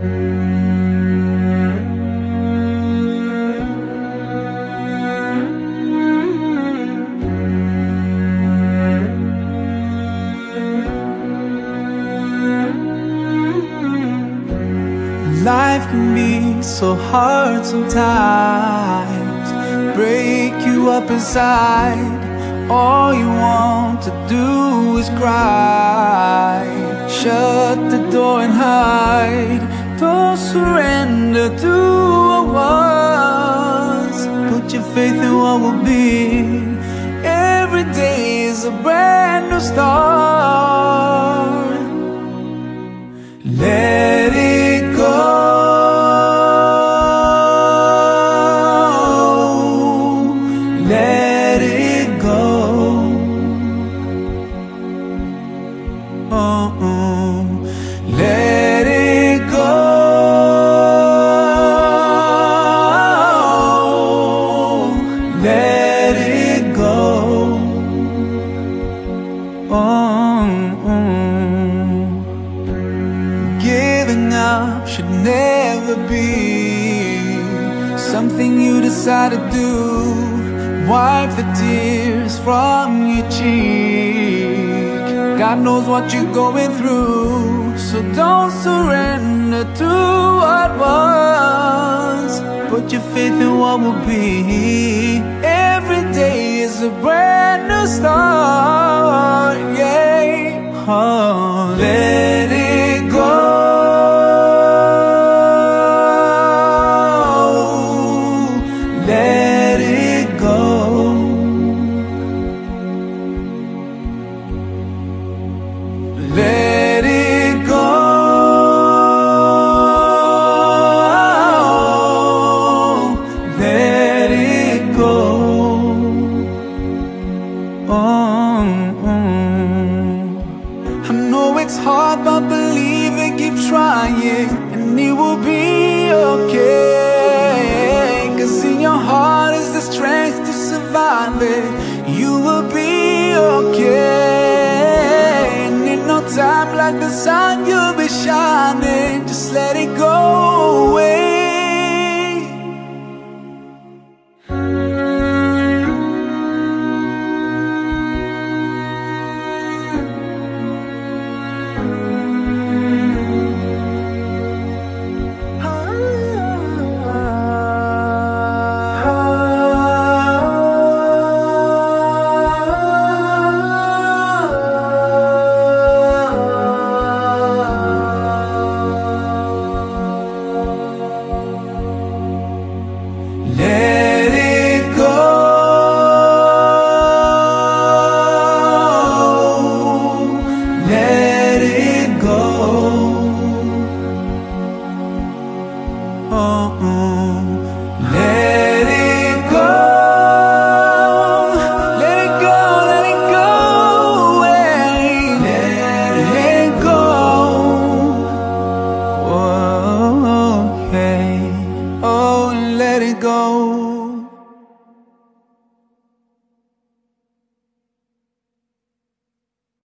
Life can be so hard sometimes. Break you up inside. All you want to do is cry surrender to what was Put your faith in what will be. Every day is a brand new start oh, oh. Giving up should never be something you decide to do. Wipe the tears from your cheek. God knows what you're going through, so don't surrender to what was. Put your faith in what will be. Is a brand new start. Yeah. Oh, hard, but believe and keep trying, and it will be okay. Cause in your heart is the strength to survive it. You will be okay. And in no time, like the sun, you'll be shining. Just let. go.